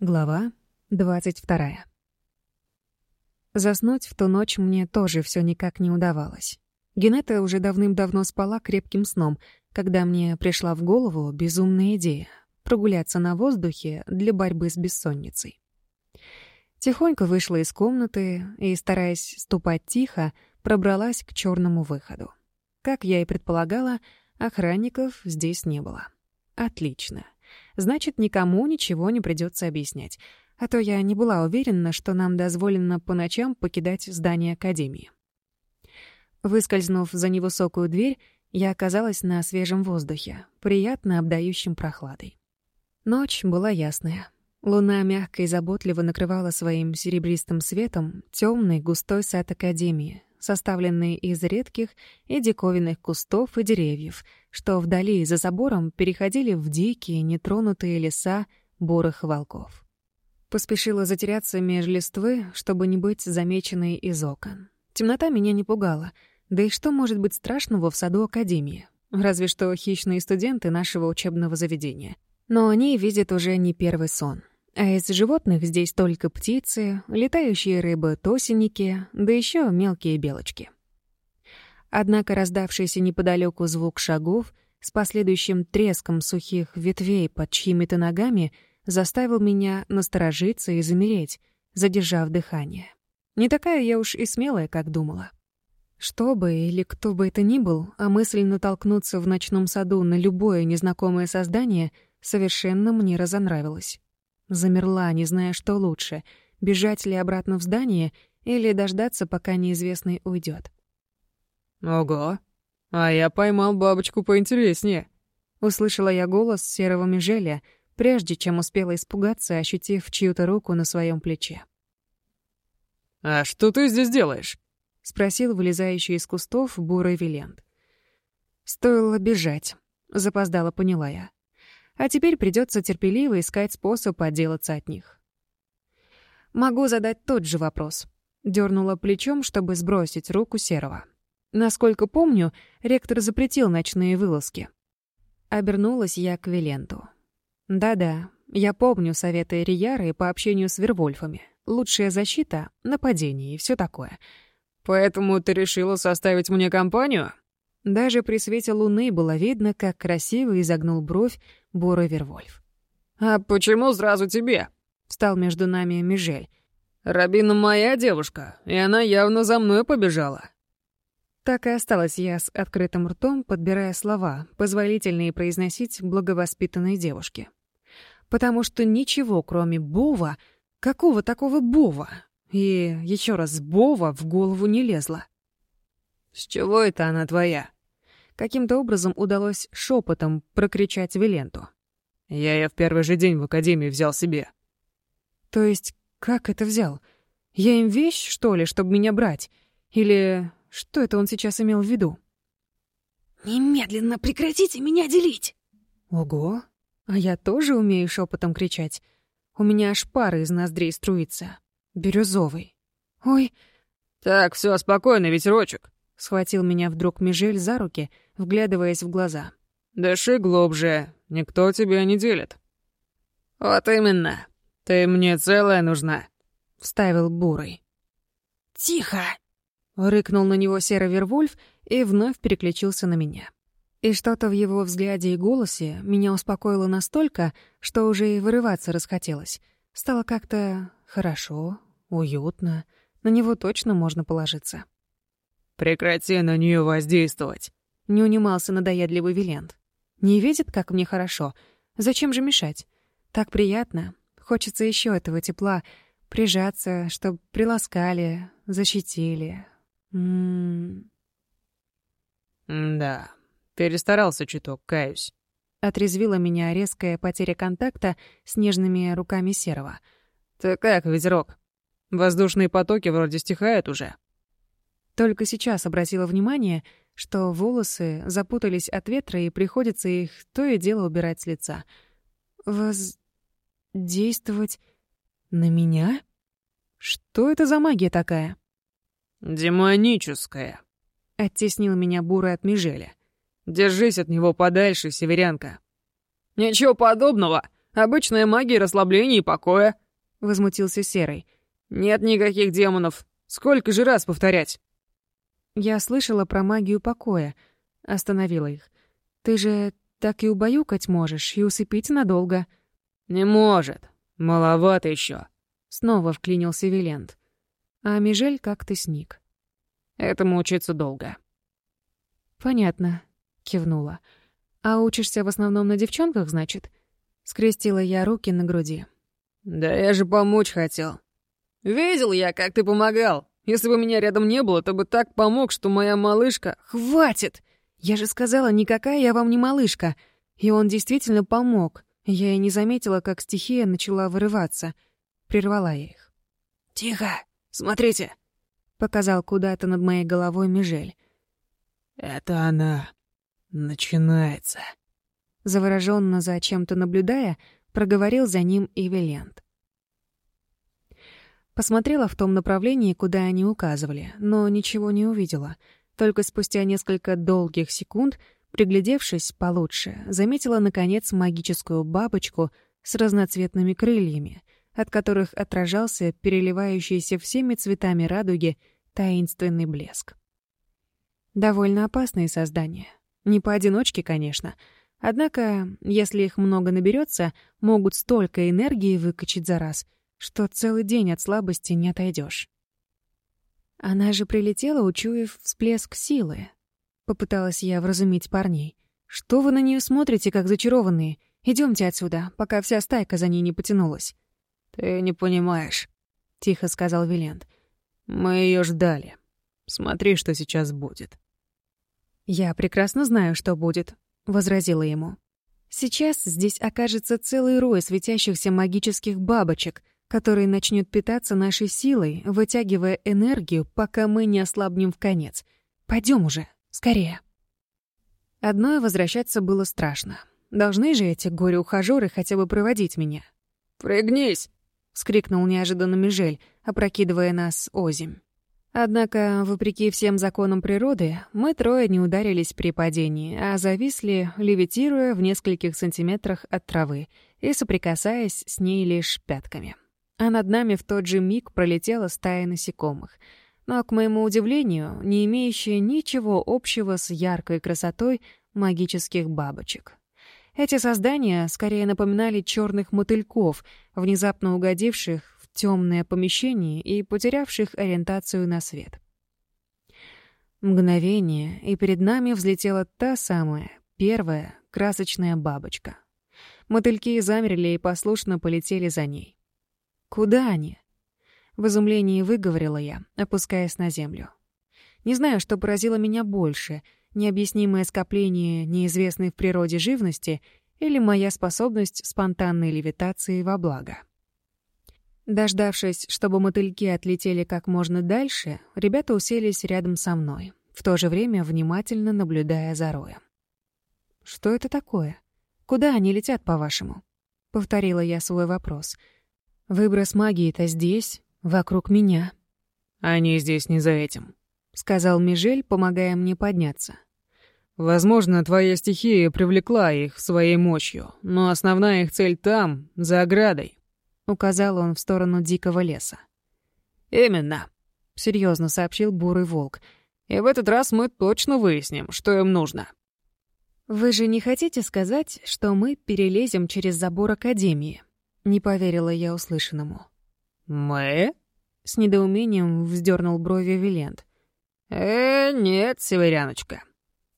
Глава 22. Заснуть в ту ночь мне тоже все никак не удавалось. Генета уже давным-давно спала крепким сном, когда мне пришла в голову безумная идея — прогуляться на воздухе для борьбы с бессонницей. Тихонько вышла из комнаты и, стараясь ступать тихо, пробралась к черному выходу. Как я и предполагала, охранников здесь не было. Отлично. Значит, никому ничего не придется объяснять. А то я не была уверена, что нам дозволено по ночам покидать здание Академии. Выскользнув за невысокую дверь, я оказалась на свежем воздухе, приятно обдающем прохладой. Ночь была ясная. Луна мягко и заботливо накрывала своим серебристым светом темный густой сад Академии, составленный из редких и диковинных кустов и деревьев, что вдали за забором переходили в дикие, нетронутые леса бурых волков. Поспешила затеряться меж листвы, чтобы не быть замеченной из окон. Темнота меня не пугала. Да и что может быть страшного в саду Академии? Разве что хищные студенты нашего учебного заведения. Но они видят уже не первый сон. А из животных здесь только птицы, летающие рыбы-тосинники, да еще мелкие белочки. Однако раздавшийся неподалеку звук шагов с последующим треском сухих ветвей под чьими-то ногами заставил меня насторожиться и замереть, задержав дыхание. Не такая я уж и смелая, как думала. Что бы или кто бы это ни был, а мысль натолкнуться в ночном саду на любое незнакомое создание совершенно мне разонравилась. Замерла, не зная, что лучше — бежать ли обратно в здание или дождаться, пока неизвестный уйдет. «Ого! А я поймал бабочку поинтереснее!» Услышала я голос серого межеля, прежде чем успела испугаться, ощутив чью-то руку на своем плече. «А что ты здесь делаешь?» — спросил вылезающий из кустов бурый Вилент. «Стоило бежать», — запоздала поняла я. «А теперь придется терпеливо искать способ отделаться от них». «Могу задать тот же вопрос», — дернула плечом, чтобы сбросить руку Серого. Насколько помню, ректор запретил ночные вылазки. Обернулась я к Виленту. Да-да, я помню советы Рияры по общению с Вервольфами. Лучшая защита — нападение и все такое. Поэтому ты решила составить мне компанию? Даже при свете луны было видно, как красиво изогнул бровь Бора Вервольф. «А почему сразу тебе?» — встал между нами Межель. «Рабина моя девушка, и она явно за мной побежала. Так и осталась я с открытым ртом, подбирая слова, позволительные произносить благовоспитанной девушке. Потому что ничего, кроме Бова, какого такого Бова? И еще раз Бова в голову не лезло. «С чего это она твоя?» Каким-то образом удалось шепотом прокричать Виленту. «Я ее в первый же день в академии взял себе». «То есть как это взял? Я им вещь, что ли, чтобы меня брать? Или что это он сейчас имел в виду? «Немедленно прекратите меня делить!» «Ого! А я тоже умею шепотом кричать. У меня аж пара из ноздрей струится. Бирюзовый. Ой!» «Так, все спокойно, ветерочек!» Схватил меня вдруг Межель за руки, вглядываясь в глаза. «Дыши глубже, никто тебя не делит». «Вот именно. Ты мне целая нужна», — вставил Бурый. «Тихо!» рыкнул на него серый Вервольф и вновь переключился на меня. И что-то в его взгляде и голосе меня успокоило настолько, что уже и вырываться расхотелось. Стало как-то хорошо, уютно, на него точно можно положиться. «Прекрати на нее воздействовать», — не унимался надоедливый Вилент. «Не видит, как мне хорошо. Зачем же мешать? Так приятно. «Да, перестарался чуток, каюсь». Отрезвила меня резкая потеря контакта с нежными руками Серова. «Ты как, ветерок? Воздушные потоки вроде стихают уже». Только сейчас обратила внимание, что волосы запутались от ветра и приходится их то и дело убирать с лица. действовать на меня? Что это за магия такая?» «Демоническое», — оттеснил меня Бурый от Межеля. «Держись от него подальше, северянка». «Ничего подобного. Обычная магия расслабления и покоя», — возмутился Серый. «Нет никаких демонов. Сколько же раз повторять?» Я слышала про магию покоя. Остановила их. «Ты же так и убаюкать можешь, и усыпить надолго». «Не может. Маловато еще. Снова вклинился Вилент а Мижель как-то сник. «Этому учиться долго». «Понятно», — кивнула. «А учишься в основном на девчонках, значит?» Скрестила я руки на груди. «Да я же помочь хотел. Видел я, как ты помогал. Если бы меня рядом не было, то бы так помог, что моя малышка... Хватит! Я же сказала, никакая я вам не малышка. И он действительно помог. Я и не заметила, как стихия начала вырываться. Прервала я их. «Тихо!» Смотрите!» — показал куда-то над моей головой мижель. «Это она. Начинается». Заворожённо за чем-то наблюдая, проговорил за ним Эвелент. Посмотрела в том направлении, куда они указывали, но ничего не увидела. Только спустя несколько долгих секунд, приглядевшись получше, заметила, наконец, магическую бабочку с разноцветными крыльями, от которых отражался переливающийся всеми цветами радуги таинственный блеск. Довольно опасные создания. Не поодиночке, конечно. Однако, если их много наберется, могут столько энергии выкачать за раз, что целый день от слабости не отойдешь. Она же прилетела, учуяв всплеск силы. Попыталась я вразумить парней. «Что вы на нее смотрите, как зачарованные? Идемте отсюда, пока вся стайка за ней не потянулась». «Ты не понимаешь», — тихо сказал Вилент. «Мы ее ждали. Смотри, что сейчас будет». «Я прекрасно знаю, что будет», — возразила ему. «Сейчас здесь окажется целый рой светящихся магических бабочек, которые начнут питаться нашей силой, вытягивая энергию, пока мы не ослабнем в конец. Пойдем уже, скорее». Одной возвращаться было страшно. Должны же эти горе-ухажёры хотя бы проводить меня. «Пригнись!» вскрикнул неожиданно Межель, опрокидывая нас озимь. Однако, вопреки всем законам природы, мы трое не ударились при падении, а зависли, левитируя в нескольких сантиметрах от травы и соприкасаясь с ней лишь пятками. А над нами в тот же миг пролетела стая насекомых, но, к моему удивлению, не имеющая ничего общего с яркой красотой магических бабочек. Эти создания скорее напоминали черных мотыльков, внезапно угодивших в темное помещение и потерявших ориентацию на свет. Мгновение, и перед нами взлетела та самая, первая, красочная бабочка. Мотыльки замерли и послушно полетели за ней. «Куда они?» В изумлении выговорила я, опускаясь на землю. Не знаю, что поразило меня больше — необъяснимое скопление неизвестной в природе живности или моя способность спонтанной левитации во благо. Дождавшись, чтобы мотыльки отлетели как можно дальше, ребята уселись рядом со мной, в то же время внимательно наблюдая за роем. «Что это такое? Куда они летят, по-вашему?» — повторила я свой вопрос. «Выброс магии-то здесь, вокруг меня». «Они здесь не за этим», сказал Межель, помогая мне подняться. Возможно, твоя стихия привлекла их своей мощью, но основная их цель там, за оградой, указал он в сторону дикого леса. Именно, серьезно сообщил бурый волк. И в этот раз мы точно выясним, что им нужно. Вы же не хотите сказать, что мы перелезем через забор академии? Не поверила я услышанному. Мы? С недоумением вздернул брови Вилент. «Э, нет, северяночка.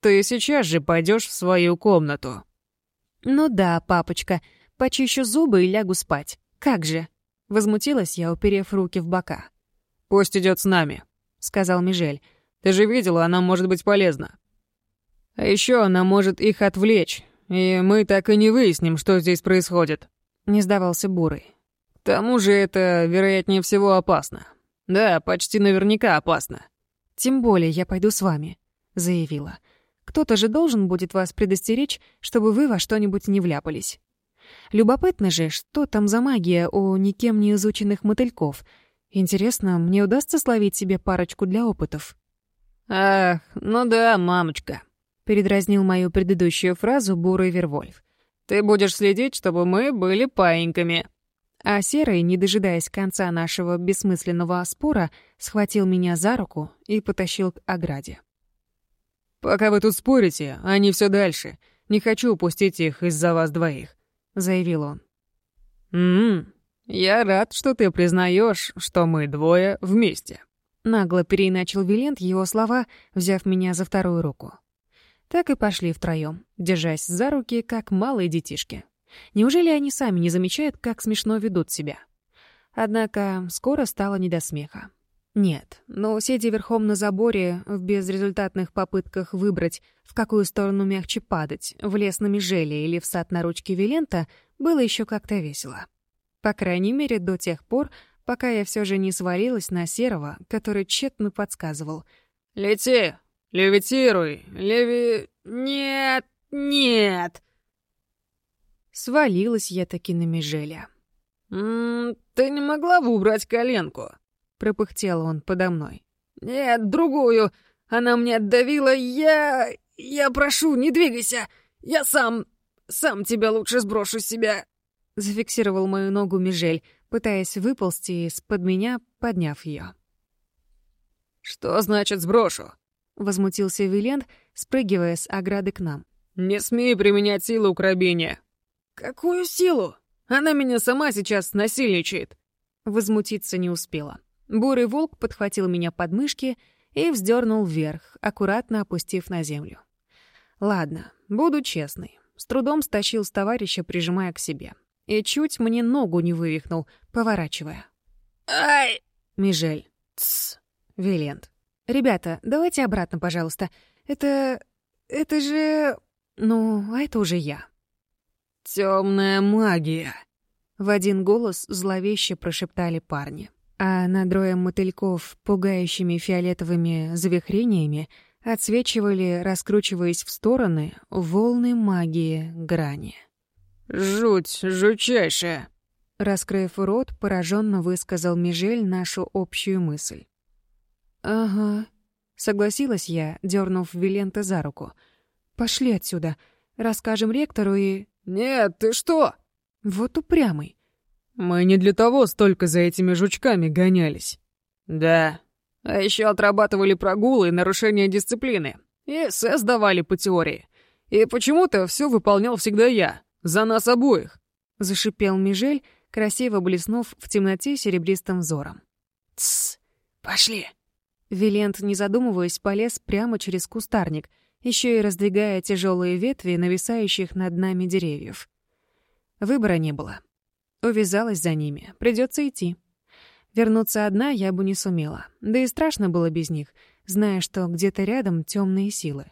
Ты сейчас же пойдешь в свою комнату». «Ну да, папочка. Почищу зубы и лягу спать. Как же?» Возмутилась я, уперев руки в бока. «Пусть идет с нами», — сказал Мижель. «Ты же видела, она может быть полезна. А еще она может их отвлечь, и мы так и не выясним, что здесь происходит». Не сдавался Бурый. «К тому же это, вероятнее всего, опасно. Да, почти наверняка опасно. «Тем более я пойду с вами», — заявила. «Кто-то же должен будет вас предостеречь, чтобы вы во что-нибудь не вляпались». Любопытно же, что там за магия у никем не изученных мотыльков. Интересно, мне удастся словить себе парочку для опытов? «Ах, ну да, мамочка», — передразнил мою предыдущую фразу бурый Вервольф. «Ты будешь следить, чтобы мы были паиньками». А Серый, не дожидаясь конца нашего бессмысленного спора, схватил меня за руку и потащил к ограде. «Пока вы тут спорите, они а все дальше. Не хочу упустить их из-за вас двоих», — заявил он. «М-м, я рад, что ты признаешь, что мы двое вместе». Нагло переиначил Вилент его слова, взяв меня за вторую руку. Так и пошли втроем, держась за руки, как малые детишки. Неужели они сами не замечают, как смешно ведут себя? Однако скоро стало не до смеха. Нет, но сидя верхом на заборе, в безрезультатных попытках выбрать, в какую сторону мягче падать, в лес на межеле или в сад на ручке Вилента, было еще как-то весело. По крайней мере, до тех пор, пока я все же не свалилась на Серого, который тщетно подсказывал. «Лети! Левитируй! Леви... Нет! Нет!» Свалилась я таки на межеля. «Ты не могла бы убрать коленку?» — пропыхтел он подо мной. «Нет, другую. Она мне отдавила. Я... Я прошу, не двигайся. Я сам... Сам тебя лучше сброшу с себя». Зафиксировал мою ногу Межель, пытаясь выползти из-под меня, подняв ее. «Что значит сброшу?» — возмутился Вилент, спрыгивая с ограды к нам. «Не смей применять силу к рабине. «Какую силу? Она меня сама сейчас насильничает!» Возмутиться не успела. Бурый волк подхватил меня под мышки и вздернул вверх, аккуратно опустив на землю. «Ладно, буду честный. С трудом стащил с товарища, прижимая к себе. И чуть мне ногу не вывихнул, поворачивая. «Ай!» «Межель». «Тссс». «Вилент». «Ребята, давайте обратно, пожалуйста. Это... это же... ну, а это уже я». Темная магия!» В один голос зловеще прошептали парни. А над роем мотыльков, пугающими фиолетовыми завихрениями, отсвечивали, раскручиваясь в стороны, волны магии грани. «Жуть жучайшая!» Раскрыв рот, пораженно высказал Мижель нашу общую мысль. «Ага», — согласилась я, дернув Вилента за руку. «Пошли отсюда, расскажем ректору и...» «Нет, ты что?» «Вот упрямый». «Мы не для того столько за этими жучками гонялись». «Да. А еще отрабатывали прогулы и нарушения дисциплины. И СС давали по теории. И почему-то все выполнял всегда я. За нас обоих». Зашипел Межель, красиво блеснув в темноте серебристым взором. «Тссс! Пошли!» Вилент, не задумываясь, полез прямо через кустарник — еще и раздвигая тяжелые ветви нависающих над нами деревьев. Выбора не было. Увязалась за ними, придется идти. Вернуться одна я бы не сумела, да и страшно было без них, зная, что где-то рядом темные силы.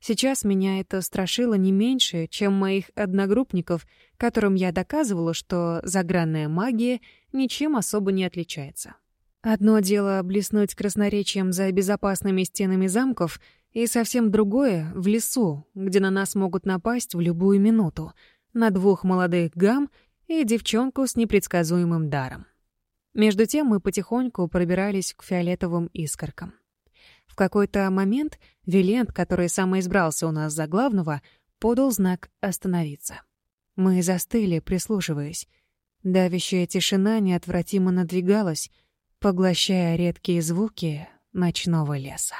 Сейчас меня это страшило не меньше, чем моих одногруппников, которым я доказывала, что загранная магия ничем особо не отличается. Одно дело блеснуть красноречием за безопасными стенами замков — и совсем другое — в лесу, где на нас могут напасть в любую минуту, на двух молодых гам и девчонку с непредсказуемым даром. Между тем мы потихоньку пробирались к фиолетовым искоркам. В какой-то момент Вилент, который самоизбрался у нас за главного, подал знак «Остановиться». Мы застыли, прислушиваясь. Давящая тишина неотвратимо надвигалась, поглощая редкие звуки ночного леса.